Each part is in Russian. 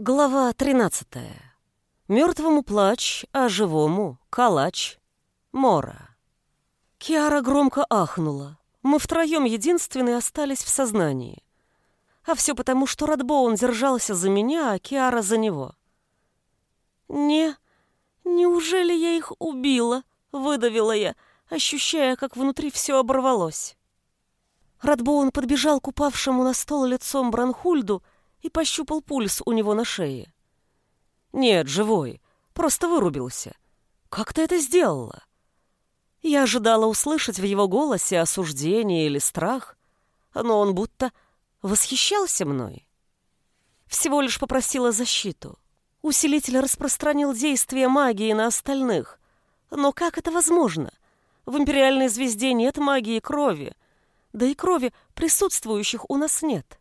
Глава 13. Мертвому плач, а живому — калач. Мора. Киара громко ахнула. Мы втроем единственные остались в сознании. А все потому, что Радбоун держался за меня, а Киара за него. «Не, неужели я их убила?» — выдавила я, ощущая, как внутри все оборвалось. Радбоун подбежал к упавшему на стол лицом Бранхульду и пощупал пульс у него на шее. «Нет, живой, просто вырубился. Как ты это сделала?» Я ожидала услышать в его голосе осуждение или страх, но он будто восхищался мной. Всего лишь попросила защиту. Усилитель распространил действие магии на остальных. Но как это возможно? В империальной звезде нет магии крови, да и крови присутствующих у нас нет.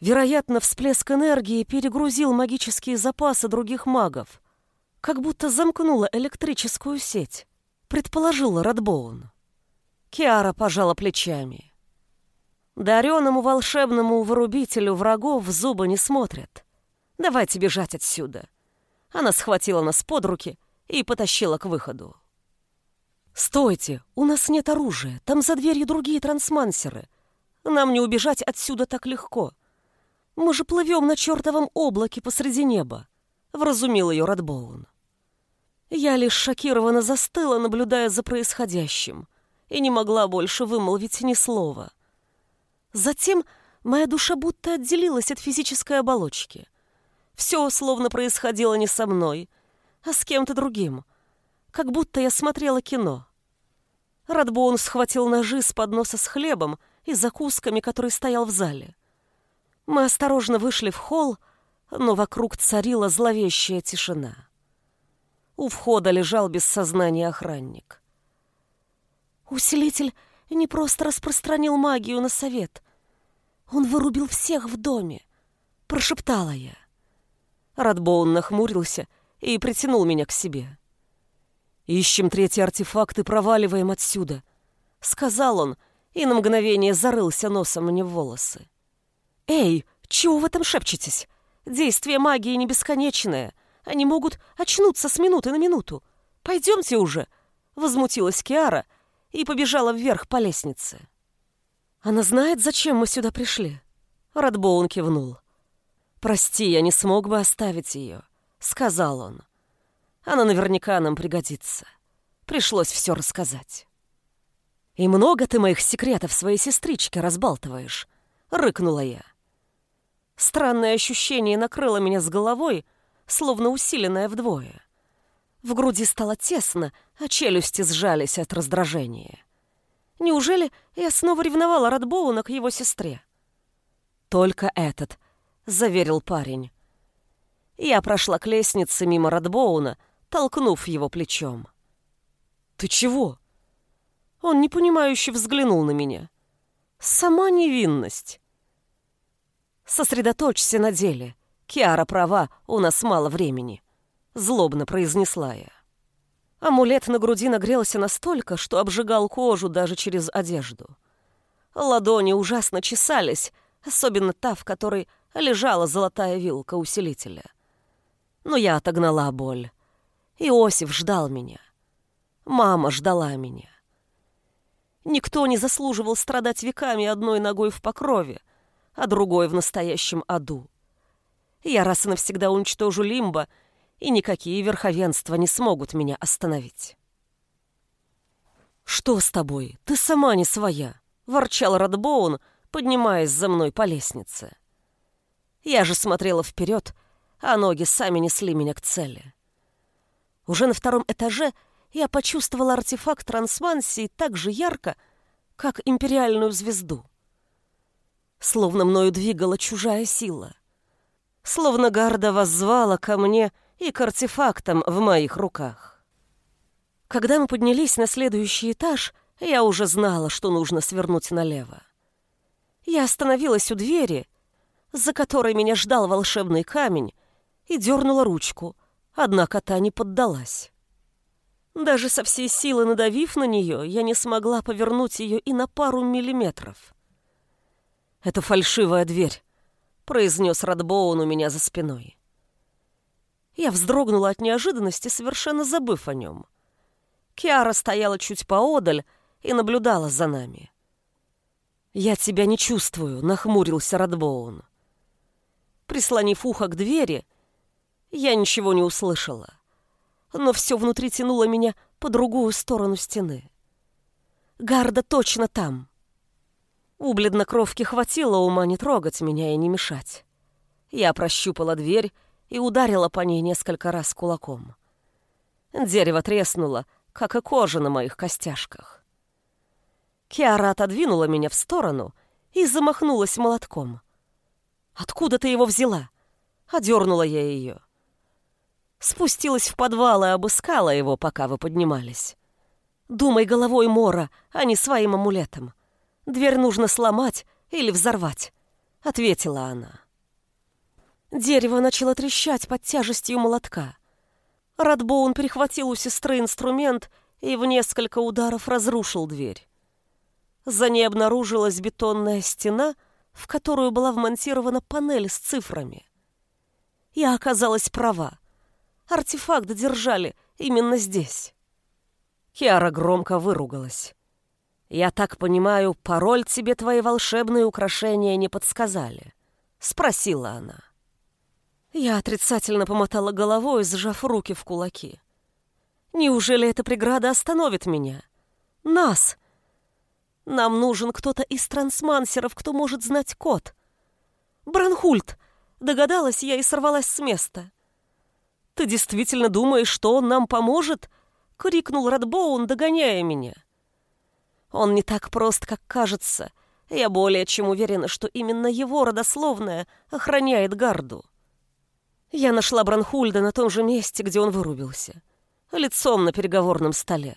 Вероятно, всплеск энергии перегрузил магические запасы других магов, как будто замкнула электрическую сеть, предположила Радбоун. Киара пожала плечами. Дареному волшебному вырубителю врагов зубы не смотрят. Давайте бежать отсюда. Она схватила нас под руки и потащила к выходу. «Стойте! У нас нет оружия. Там за дверью другие трансмансеры. Нам не убежать отсюда так легко. Мы же плывем на чертовом облаке посреди неба», — вразумил ее Радбоун. Я лишь шокированно застыла, наблюдая за происходящим, и не могла больше вымолвить ни слова. Затем моя душа будто отделилась от физической оболочки. Все словно происходило не со мной, а с кем-то другим, как будто я смотрела кино. Радбоун схватил ножи с подноса с хлебом и закусками, который стоял в зале. Мы осторожно вышли в холл, но вокруг царила зловещая тишина. У входа лежал без сознания охранник. Усилитель не просто распространил магию на совет. Он вырубил всех в доме, прошептала я. Радбоун нахмурился и притянул меня к себе. «Ищем третий артефакт и проваливаем отсюда», — сказал он, и на мгновение зарылся носом мне в волосы. «Эй, чего вы там шепчетесь? Действие магии не бесконечное. Они могут очнуться с минуты на минуту. Пойдемте уже!» Возмутилась Киара и побежала вверх по лестнице. «Она знает, зачем мы сюда пришли?» Радбоун кивнул. «Прости, я не смог бы оставить ее», — сказал он. «Она наверняка нам пригодится. Пришлось все рассказать». «И много ты моих секретов своей сестричке разбалтываешь?» — рыкнула я. Странное ощущение накрыло меня с головой, словно усиленное вдвое. В груди стало тесно, а челюсти сжались от раздражения. Неужели я снова ревновала Радбоуна к его сестре? «Только этот», — заверил парень. Я прошла к лестнице мимо Радбоуна, толкнув его плечом. «Ты чего?» Он непонимающе взглянул на меня. «Сама невинность. Сосредоточься на деле. Киара права, у нас мало времени. Злобно произнесла я. Амулет на груди нагрелся настолько, что обжигал кожу даже через одежду. Ладони ужасно чесались, особенно та, в которой лежала золотая вилка усилителя. Но я отогнала боль. Иосиф ждал меня. Мама ждала меня. Никто не заслуживал страдать веками одной ногой в покрове, а другой в настоящем аду. Я раз и навсегда уничтожу Лимба, и никакие верховенства не смогут меня остановить. «Что с тобой? Ты сама не своя!» — ворчал Радбоун, поднимаясь за мной по лестнице. Я же смотрела вперед, а ноги сами несли меня к цели. Уже на втором этаже я почувствовала артефакт трансмансии так же ярко, как империальную звезду словно мною двигала чужая сила. Словно гарда воззвала ко мне и к артефактам в моих руках. Когда мы поднялись на следующий этаж, я уже знала, что нужно свернуть налево. Я остановилась у двери, за которой меня ждал волшебный камень, и дернула ручку, однако та не поддалась. Даже со всей силы надавив на нее, я не смогла повернуть ее и на пару миллиметров. «Это фальшивая дверь», — произнес Радбоун у меня за спиной. Я вздрогнула от неожиданности, совершенно забыв о нем. Киара стояла чуть поодаль и наблюдала за нами. «Я тебя не чувствую», — нахмурился Радбоун. Прислонив ухо к двери, я ничего не услышала, но все внутри тянуло меня по другую сторону стены. Гарда точно там. У бледнокровки хватило ума не трогать меня и не мешать. Я прощупала дверь и ударила по ней несколько раз кулаком. Дерево треснуло, как и кожа на моих костяшках. Киара отодвинула меня в сторону и замахнулась молотком. «Откуда ты его взяла?» Одернула я ее. Спустилась в подвал и обыскала его, пока вы поднимались. Думай головой Мора, а не своим амулетом. Дверь нужно сломать или взорвать, — ответила она. Дерево начало трещать под тяжестью молотка. Радбоун перехватил у сестры инструмент и в несколько ударов разрушил дверь. За ней обнаружилась бетонная стена, в которую была вмонтирована панель с цифрами. Я оказалась права. Артефакт держали именно здесь. Киара громко выругалась. «Я так понимаю, пароль тебе твои волшебные украшения не подсказали?» — спросила она. Я отрицательно помотала головой, сжав руки в кулаки. «Неужели эта преграда остановит меня? Нас! Нам нужен кто-то из трансмансеров, кто может знать код. Бранхульт!» — догадалась я и сорвалась с места. «Ты действительно думаешь, что он нам поможет?» — крикнул Радбоун, догоняя меня. Он не так прост, как кажется. Я более чем уверена, что именно его родословная охраняет гарду. Я нашла Бранхульда на том же месте, где он вырубился. Лицом на переговорном столе.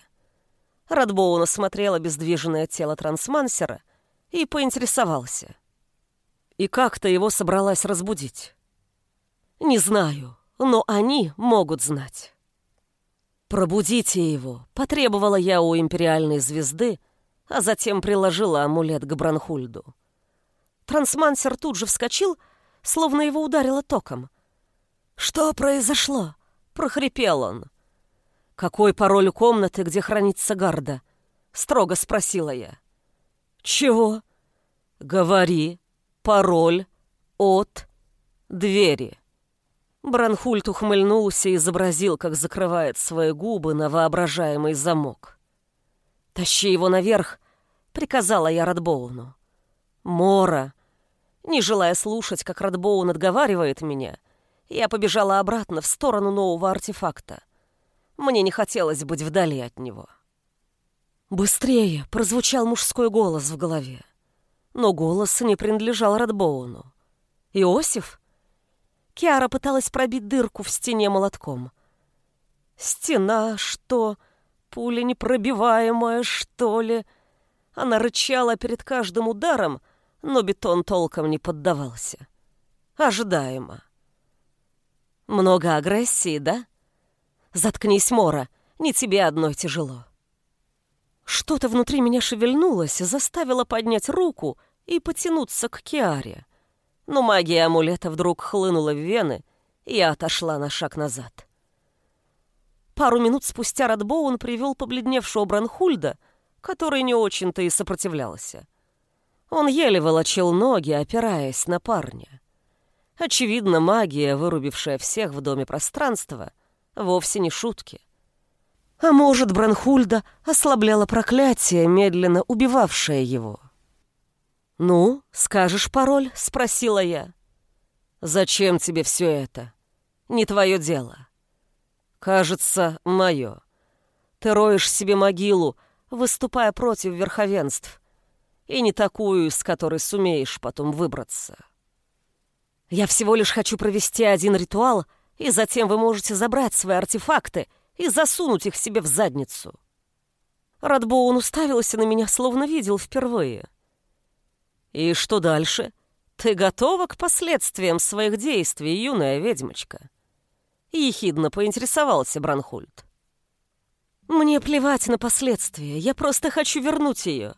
Радбоун осмотрел обездвиженное тело трансмансера и поинтересовался. «И как ты его собралась разбудить?» «Не знаю, но они могут знать». «Пробудите его», — потребовала я у империальной звезды, а затем приложила амулет к Бранхульду. Трансмансер тут же вскочил, словно его ударило током. «Что произошло?» — прохрипел он. «Какой пароль у комнаты, где хранится гарда?» — строго спросила я. «Чего?» «Говори. Пароль от двери». Бранхульт ухмыльнулся и изобразил, как закрывает свои губы на воображаемый замок. «Тащи его наверх», — приказала я Радбоуну. «Мора!» Не желая слушать, как Радбоун отговаривает меня, я побежала обратно в сторону нового артефакта. Мне не хотелось быть вдали от него. «Быстрее!» — прозвучал мужской голос в голове. Но голос не принадлежал Радбоуну. «Иосиф?» Киара пыталась пробить дырку в стене молотком. «Стена, что?» Пуля непробиваемая, что ли? Она рычала перед каждым ударом, но бетон толком не поддавался. Ожидаемо. Много агрессии, да? Заткнись, Мора, не тебе одной тяжело. Что-то внутри меня шевельнулось, заставило поднять руку и потянуться к Киаре. Но магия амулета вдруг хлынула в вены, и я отошла на шаг назад. Пару минут спустя Радбоун привел побледневшего Бранхульда, который не очень-то и сопротивлялся. Он еле волочил ноги, опираясь на парня. Очевидно, магия, вырубившая всех в доме пространства, вовсе не шутки. А может, Бранхульда ослабляла проклятие, медленно убивавшее его. «Ну, скажешь пароль?» — спросила я. «Зачем тебе все это? Не твое дело». Кажется, мое. Ты роешь себе могилу, выступая против верховенств, и не такую, из которой сумеешь потом выбраться. Я всего лишь хочу провести один ритуал, и затем вы можете забрать свои артефакты и засунуть их себе в задницу. Радбоун уставился на меня, словно видел впервые. И что дальше? Ты готова к последствиям своих действий, юная ведьмочка? — ехидно поинтересовался Бранхульд. «Мне плевать на последствия, я просто хочу вернуть ее».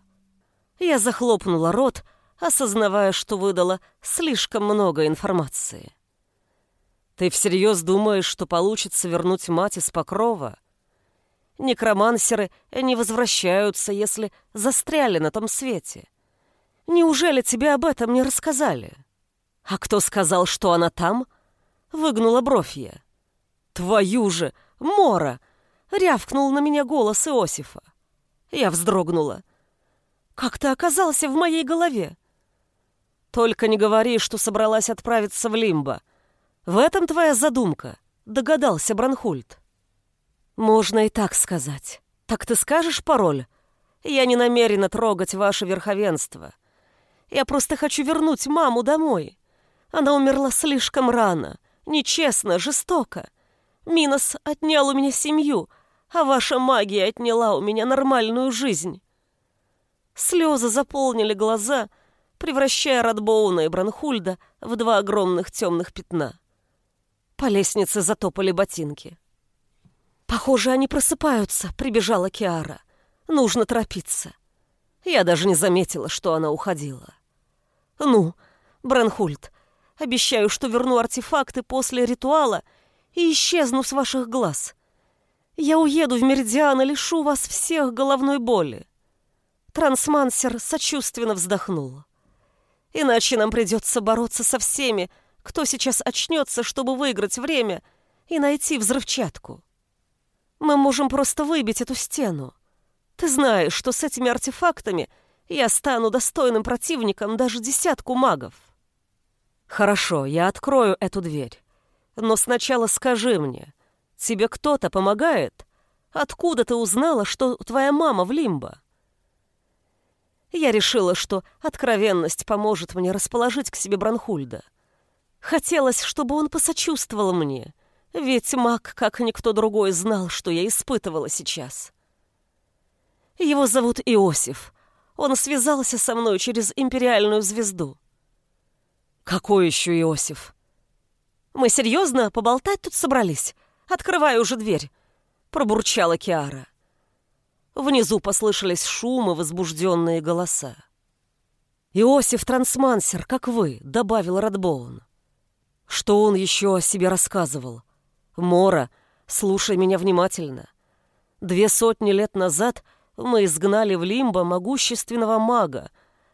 Я захлопнула рот, осознавая, что выдала слишком много информации. Ты всерьез думаешь, что получится вернуть мать из покрова? Некромансеры не возвращаются, если застряли на том свете. Неужели тебе об этом не рассказали? А кто сказал, что она там? Выгнула бровь я. Твою же, Мора! Рявкнул на меня голос Иосифа. Я вздрогнула. Как ты оказался в моей голове? Только не говори, что собралась отправиться в Лимбо. В этом твоя задумка, догадался Бранхульд. Можно и так сказать. Так ты скажешь пароль? Я не намерена трогать ваше верховенство. Я просто хочу вернуть маму домой. Она умерла слишком рано, нечестно, жестоко. Минос отнял у меня семью, а ваша магия отняла у меня нормальную жизнь. Слезы заполнили глаза, превращая Радбоуна и Бранхульда в два огромных темных пятна. По лестнице затопали ботинки. «Похоже, они просыпаются», — прибежала Киара. «Нужно торопиться». Я даже не заметила, что она уходила. «Ну, Бранхульд, обещаю, что верну артефакты после ритуала и исчезну с ваших глаз. Я уеду в Меридиан и лишу вас всех головной боли». Трансмансер сочувственно вздохнул. «Иначе нам придется бороться со всеми, кто сейчас очнется, чтобы выиграть время и найти взрывчатку. Мы можем просто выбить эту стену. Ты знаешь, что с этими артефактами я стану достойным противником даже десятку магов». «Хорошо, я открою эту дверь. Но сначала скажи мне, тебе кто-то помогает? Откуда ты узнала, что твоя мама в Лимбо?» Я решила, что откровенность поможет мне расположить к себе Бранхульда. Хотелось, чтобы он посочувствовал мне, ведь маг, как никто другой, знал, что я испытывала сейчас. Его зовут Иосиф. Он связался со мной через империальную звезду. Какой еще Иосиф? Мы серьезно поболтать тут собрались? Открывай уже дверь, пробурчала Киара. Внизу послышались шумы, возбужденные голоса. «Иосиф Трансмансер, как вы», — добавил Радбоун. Что он еще о себе рассказывал? «Мора, слушай меня внимательно. Две сотни лет назад мы изгнали в Лимбо могущественного мага,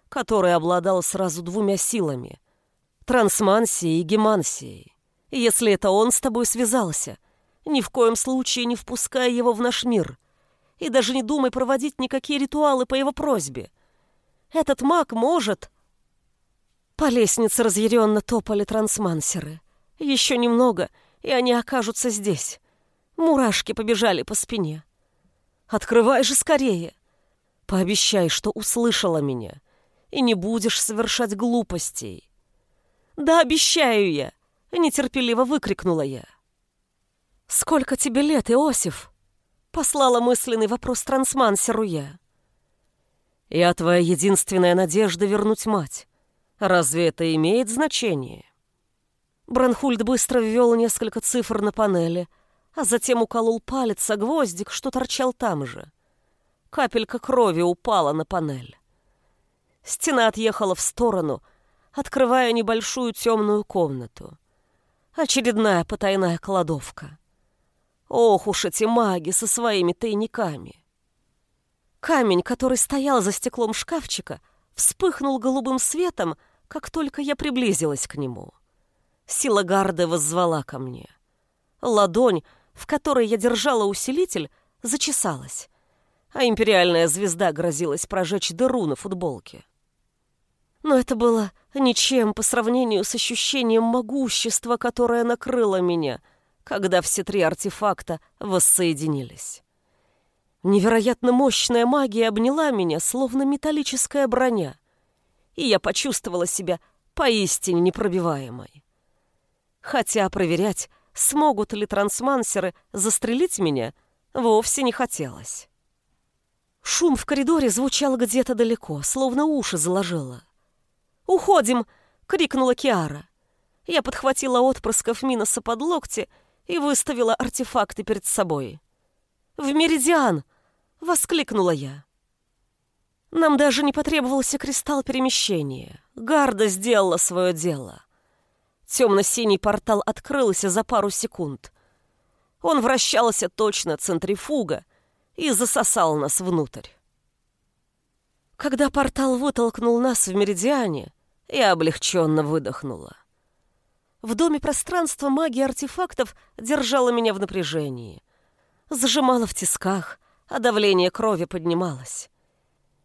который обладал сразу двумя силами — трансмансией и гемансией. Если это он с тобой связался, ни в коем случае не впускай его в наш мир и даже не думай проводить никакие ритуалы по его просьбе. Этот маг может...» По лестнице разъяренно топали трансмансеры. Еще немного, и они окажутся здесь. Мурашки побежали по спине. «Открывай же скорее! Пообещай, что услышала меня, и не будешь совершать глупостей!» «Да обещаю я!» — нетерпеливо выкрикнула я. «Сколько тебе лет, Иосиф?» Послала мысленный вопрос трансмансеру я. «Я твоя единственная надежда вернуть мать. Разве это имеет значение?» Бранхульд быстро ввел несколько цифр на панели, а затем уколол палец о гвоздик, что торчал там же. Капелька крови упала на панель. Стена отъехала в сторону, открывая небольшую темную комнату. Очередная потайная кладовка. Ох уж эти маги со своими тайниками. Камень, который стоял за стеклом шкафчика, вспыхнул голубым светом, как только я приблизилась к нему. Сила гарды воззвала ко мне. Ладонь, в которой я держала усилитель, зачесалась, а империальная звезда грозилась прожечь дыру на футболке. Но это было ничем по сравнению с ощущением могущества, которое накрыло меня — когда все три артефакта воссоединились. Невероятно мощная магия обняла меня, словно металлическая броня, и я почувствовала себя поистине непробиваемой. Хотя проверять, смогут ли трансмансеры застрелить меня, вовсе не хотелось. Шум в коридоре звучал где-то далеко, словно уши заложило. «Уходим!» — крикнула Киара. Я подхватила отпрысков Миноса под локти и выставила артефакты перед собой. «В Меридиан!» — воскликнула я. Нам даже не потребовался кристалл перемещения. Гарда сделала свое дело. Темно-синий портал открылся за пару секунд. Он вращался точно центрифуга и засосал нас внутрь. Когда портал вытолкнул нас в меридиане, я облегченно выдохнула. В доме пространства магия артефактов держала меня в напряжении. Зажимала в тисках, а давление крови поднималось.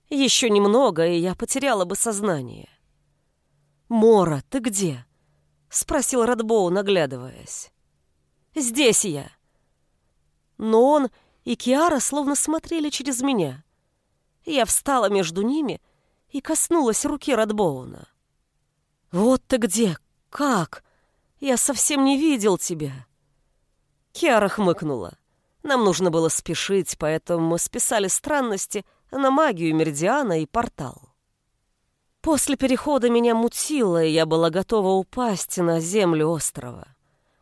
Еще немного, и я потеряла бы сознание. «Мора, ты где?» — спросил Радбоу, наглядываясь. «Здесь я». Но он и Киара словно смотрели через меня. Я встала между ними и коснулась руки Радбоуна. «Вот ты где! Как? Я совсем не видел тебя!» Киара хмыкнула. Нам нужно было спешить, поэтому мы списали странности на магию Меридиана и портал. После перехода меня мутило, и я была готова упасть на землю острова.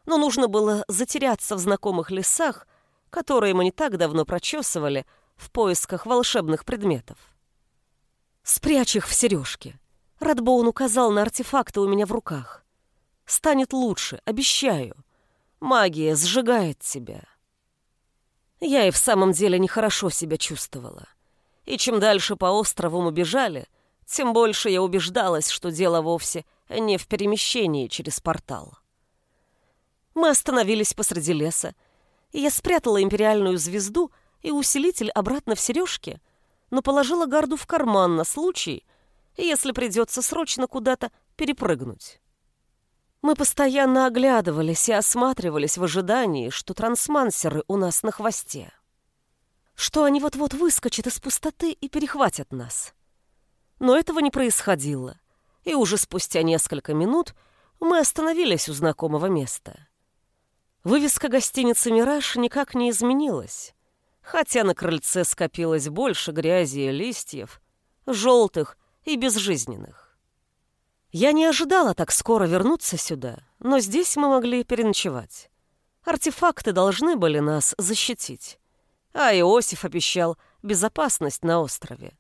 Но нужно было затеряться в знакомых лесах, которые мы не так давно прочесывали, в поисках волшебных предметов. «Спрячь их в сережке». Радбоун указал на артефакты у меня в руках. «Станет лучше, обещаю. Магия сжигает тебя». Я и в самом деле нехорошо себя чувствовала. И чем дальше по острову мы бежали, тем больше я убеждалась, что дело вовсе не в перемещении через портал. Мы остановились посреди леса, и я спрятала империальную звезду — и усилитель обратно в сережки, но положила гарду в карман на случай, если придется срочно куда-то перепрыгнуть. Мы постоянно оглядывались и осматривались в ожидании, что трансмансеры у нас на хвосте. Что они вот-вот выскочат из пустоты и перехватят нас. Но этого не происходило, и уже спустя несколько минут мы остановились у знакомого места. Вывеска гостиницы «Мираж» никак не изменилась хотя на крыльце скопилось больше грязи и листьев, желтых и безжизненных. Я не ожидала так скоро вернуться сюда, но здесь мы могли переночевать. Артефакты должны были нас защитить. А Иосиф обещал безопасность на острове.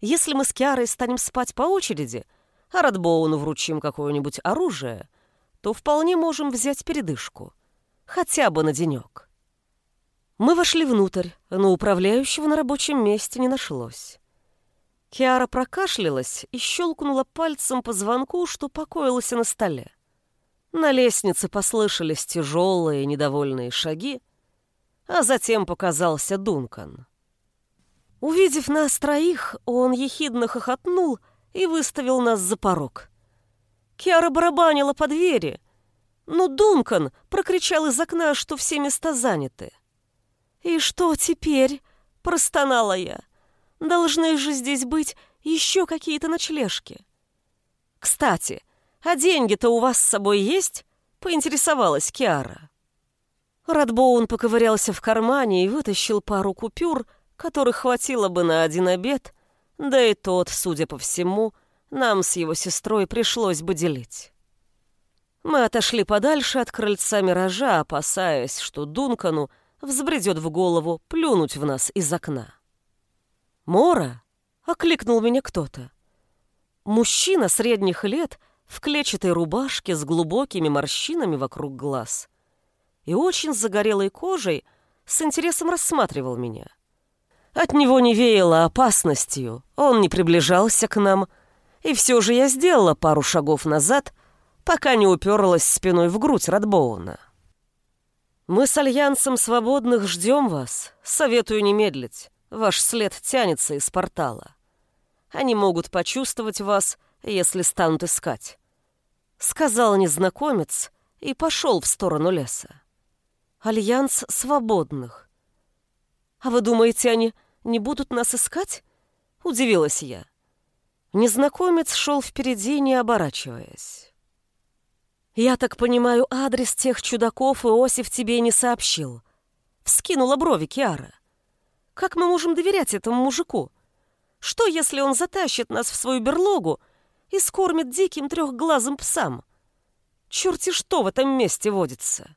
Если мы с Киарой станем спать по очереди, а Радбоуну вручим какое-нибудь оружие, то вполне можем взять передышку. Хотя бы на денек. Мы вошли внутрь, но управляющего на рабочем месте не нашлось. Киара прокашлялась и щелкнула пальцем по звонку, что покоился на столе. На лестнице послышались тяжелые недовольные шаги, а затем показался Дункан. Увидев нас троих, он ехидно хохотнул и выставил нас за порог. Киара барабанила по двери, но Дункан прокричал из окна, что все места заняты. «И что теперь?» — простонала я. «Должны же здесь быть еще какие-то ночлежки». «Кстати, а деньги-то у вас с собой есть?» — поинтересовалась Киара. Радбоун поковырялся в кармане и вытащил пару купюр, которых хватило бы на один обед, да и тот, судя по всему, нам с его сестрой пришлось бы делить. Мы отошли подальше от крыльца миража, опасаясь, что Дункану взбредет в голову плюнуть в нас из окна. «Мора!» — окликнул меня кто-то. Мужчина средних лет в клетчатой рубашке с глубокими морщинами вокруг глаз и очень загорелой кожей с интересом рассматривал меня. От него не веяло опасностью, он не приближался к нам, и все же я сделала пару шагов назад, пока не уперлась спиной в грудь Радбоуна. Мы с Альянсом Свободных ждем вас. Советую не медлить. Ваш след тянется из портала. Они могут почувствовать вас, если станут искать. Сказал незнакомец и пошел в сторону леса. Альянс Свободных. А вы думаете, они не будут нас искать? Удивилась я. Незнакомец шел впереди, не оборачиваясь. «Я так понимаю, адрес тех чудаков Иосиф тебе не сообщил?» Вскинула брови Киара. «Как мы можем доверять этому мужику? Что, если он затащит нас в свою берлогу и скормит диким трехглазым псам? Черти что в этом месте водится!»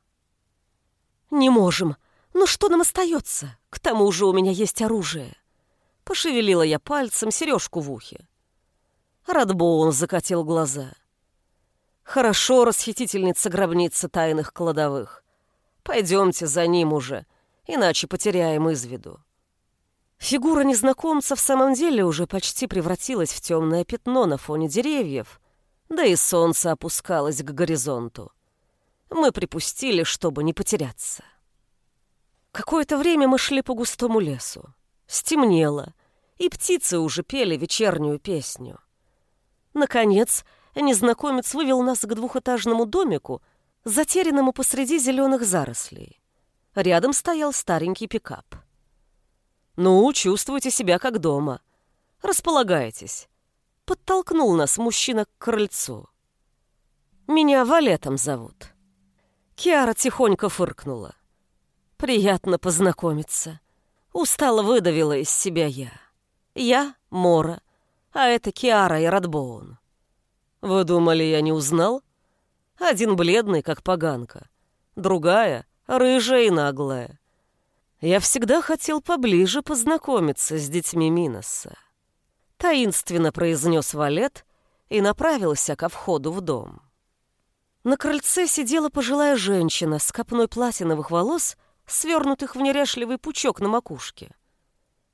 «Не можем. Но что нам остается? К тому же у меня есть оружие». Пошевелила я пальцем сережку в ухе. Радбоун закатил глаза. Хорошо, расхитительница гробницы тайных кладовых. Пойдемте за ним уже, иначе потеряем из виду. Фигура незнакомца в самом деле уже почти превратилась в темное пятно на фоне деревьев, да и солнце опускалось к горизонту. Мы припустили, чтобы не потеряться. Какое-то время мы шли по густому лесу. Стемнело, и птицы уже пели вечернюю песню. Наконец, незнакомец вывел нас к двухэтажному домику, затерянному посреди зеленых зарослей. Рядом стоял старенький пикап. «Ну, чувствуйте себя как дома. Располагайтесь». Подтолкнул нас мужчина к крыльцу. «Меня Валетом зовут». Киара тихонько фыркнула. «Приятно познакомиться». Устало выдавила из себя я. Я — Мора, а это Киара и Радбоун. Вы думали, я не узнал? Один бледный, как поганка. Другая — рыжая и наглая. Я всегда хотел поближе познакомиться с детьми Миноса. Таинственно произнес Валет и направился ко входу в дом. На крыльце сидела пожилая женщина с копной платиновых волос, свернутых в неряшливый пучок на макушке.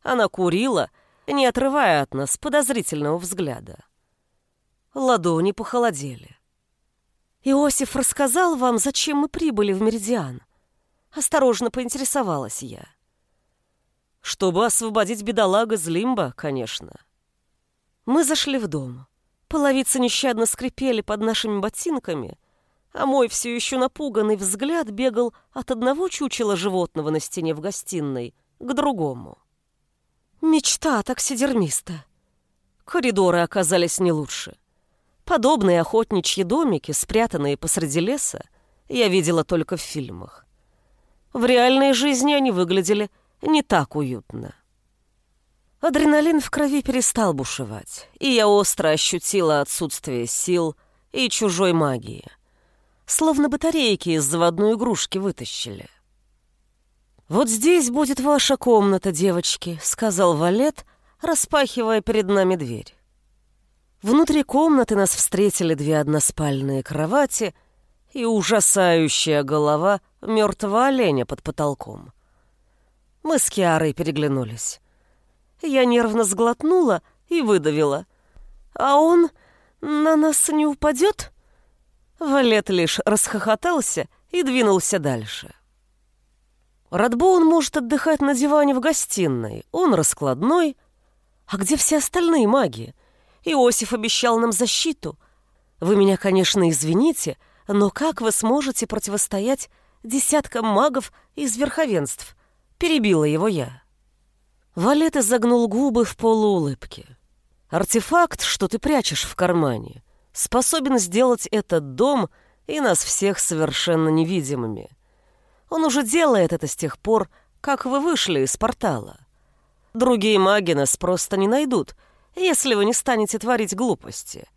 Она курила не отрывая от нас подозрительного взгляда. Ладони похолодели. «Иосиф рассказал вам, зачем мы прибыли в Меридиан?» Осторожно поинтересовалась я. «Чтобы освободить бедолага из лимба, конечно». Мы зашли в дом. Половицы нещадно скрипели под нашими ботинками, а мой все еще напуганный взгляд бегал от одного чучела животного на стене в гостиной к другому. Мечта таксидермиста. Коридоры оказались не лучше. Подобные охотничьи домики, спрятанные посреди леса, я видела только в фильмах. В реальной жизни они выглядели не так уютно. Адреналин в крови перестал бушевать, и я остро ощутила отсутствие сил и чужой магии. Словно батарейки из заводной игрушки вытащили. «Вот здесь будет ваша комната, девочки», — сказал Валет, распахивая перед нами дверь. Внутри комнаты нас встретили две односпальные кровати и ужасающая голова мертвого оленя под потолком. Мы с Киарой переглянулись. Я нервно сглотнула и выдавила. «А он на нас не упадет?» Валет лишь расхохотался и двинулся дальше. Радбоун может отдыхать на диване в гостиной. Он раскладной. А где все остальные маги? Иосиф обещал нам защиту. Вы меня, конечно, извините, но как вы сможете противостоять десяткам магов из верховенств? Перебила его я. Валет изогнул губы в полуулыбке. Артефакт, что ты прячешь в кармане, способен сделать этот дом и нас всех совершенно невидимыми. Он уже делает это с тех пор, как вы вышли из портала. Другие маги нас просто не найдут, если вы не станете творить глупости.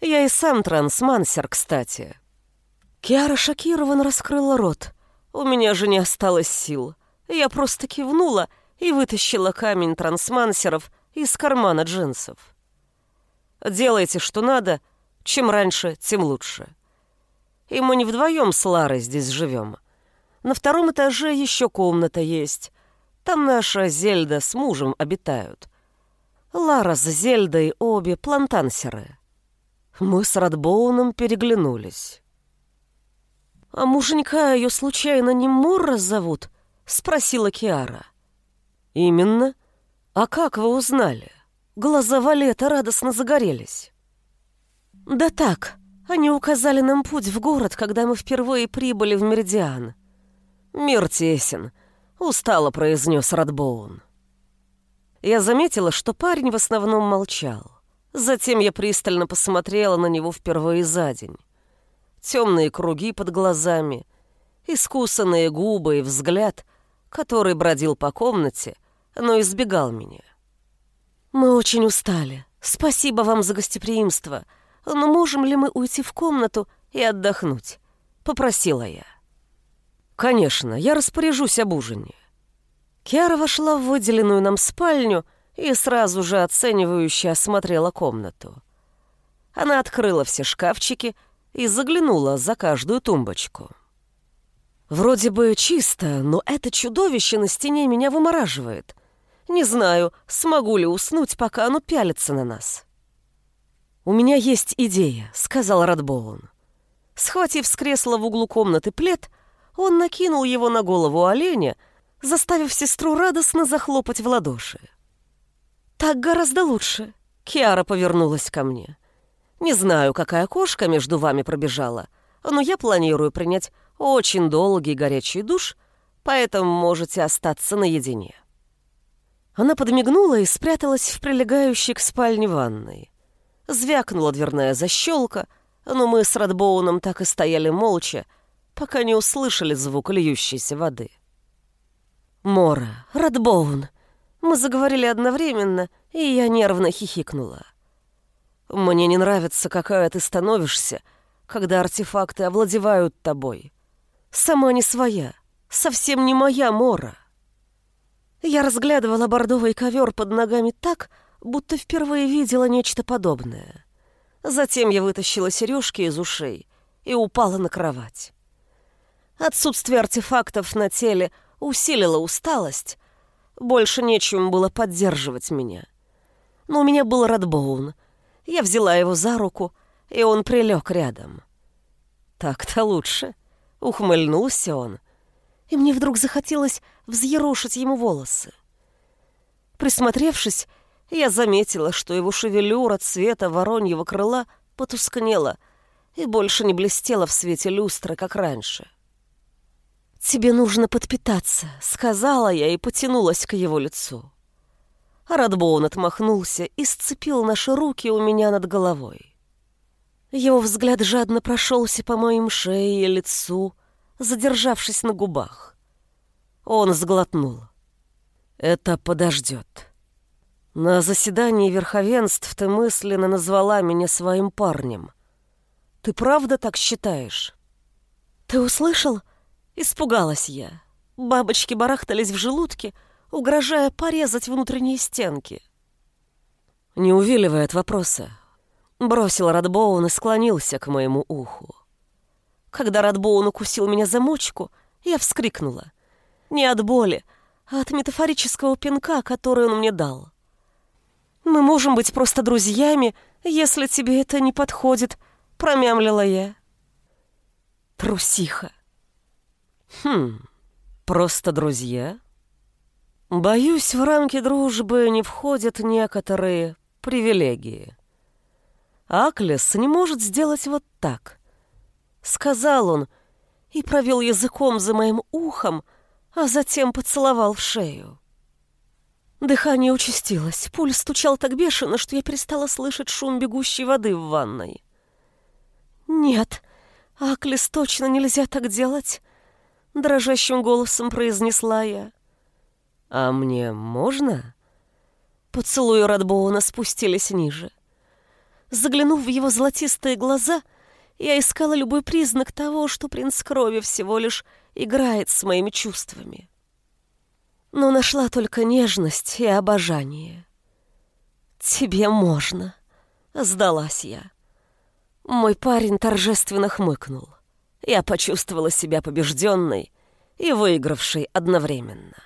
Я и сам трансмансер, кстати». Киара шокированно раскрыла рот. У меня же не осталось сил. Я просто кивнула и вытащила камень трансмансеров из кармана джинсов. «Делайте, что надо. Чем раньше, тем лучше. И мы не вдвоем с Ларой здесь живем. На втором этаже еще комната есть. Там наша Зельда с мужем обитают. Лара с Зельдой обе плантансеры. Мы с Радбоуном переглянулись. «А муженька ее случайно не Морра зовут?» — спросила Киара. «Именно. А как вы узнали?» Глаза Валета радостно загорелись. «Да так, они указали нам путь в город, когда мы впервые прибыли в Меридиан. «Мир тесен», — устало произнес Радбоун. Я заметила, что парень в основном молчал. Затем я пристально посмотрела на него впервые за день. Темные круги под глазами, искусанные губы и взгляд, который бродил по комнате, но избегал меня. «Мы очень устали. Спасибо вам за гостеприимство. Но можем ли мы уйти в комнату и отдохнуть?» — попросила я. «Конечно, я распоряжусь об ужине». Киара вошла в выделенную нам спальню и сразу же оценивающе осмотрела комнату. Она открыла все шкафчики и заглянула за каждую тумбочку. Вроде бы чисто, но это чудовище на стене меня вымораживает. Не знаю, смогу ли уснуть, пока оно пялится на нас. «У меня есть идея», — сказал Радбоун. Схватив с кресла в углу комнаты плед, он накинул его на голову оленя, заставив сестру радостно захлопать в ладоши. «Так гораздо лучше», — Киара повернулась ко мне. «Не знаю, какая кошка между вами пробежала, но я планирую принять очень долгий горячий душ, поэтому можете остаться наедине». Она подмигнула и спряталась в прилегающей к спальне ванной. Звякнула дверная защелка, но мы с Радбоуном так и стояли молча, пока не услышали звук льющейся воды. «Мора, Радбоун!» Мы заговорили одновременно, и я нервно хихикнула. «Мне не нравится, какая ты становишься, когда артефакты овладевают тобой. Сама не своя, совсем не моя Мора». Я разглядывала бордовый ковер под ногами так, будто впервые видела нечто подобное. Затем я вытащила сережки из ушей и упала на кровать. Отсутствие артефактов на теле усилило усталость. Больше нечем было поддерживать меня. Но у меня был Радбоун. Я взяла его за руку, и он прилег рядом. «Так-то лучше», — ухмыльнулся он. И мне вдруг захотелось взъерошить ему волосы. Присмотревшись, я заметила, что его шевелюра цвета вороньего крыла потускнела и больше не блестела в свете люстры, как раньше. «Тебе нужно подпитаться», — сказала я и потянулась к его лицу. Радбоун отмахнулся и сцепил наши руки у меня над головой. Его взгляд жадно прошелся по моим шее и лицу, задержавшись на губах. Он сглотнул. «Это подождет». На заседании верховенств ты мысленно назвала меня своим парнем. Ты правда так считаешь? Ты услышал? Испугалась я. Бабочки барахтались в желудке, угрожая порезать внутренние стенки. Не увиливая от вопроса, бросил Радбоун и склонился к моему уху. Когда Радбоун укусил меня за мочку, я вскрикнула. Не от боли, а от метафорического пинка, который он мне дал. Мы можем быть просто друзьями, если тебе это не подходит», — промямлила я. Трусиха. Хм, просто друзья? Боюсь, в рамки дружбы не входят некоторые привилегии. Аклес не может сделать вот так. Сказал он и провел языком за моим ухом, а затем поцеловал в шею. Дыхание участилось, пульс стучал так бешено, что я перестала слышать шум бегущей воды в ванной. «Нет, Аклис, точно нельзя так делать!» Дрожащим голосом произнесла я. «А мне можно?» Поцелуи Радбоуна спустились ниже. Заглянув в его золотистые глаза, я искала любой признак того, что принц крови всего лишь играет с моими чувствами но нашла только нежность и обожание. «Тебе можно», — сдалась я. Мой парень торжественно хмыкнул. Я почувствовала себя побежденной и выигравшей одновременно.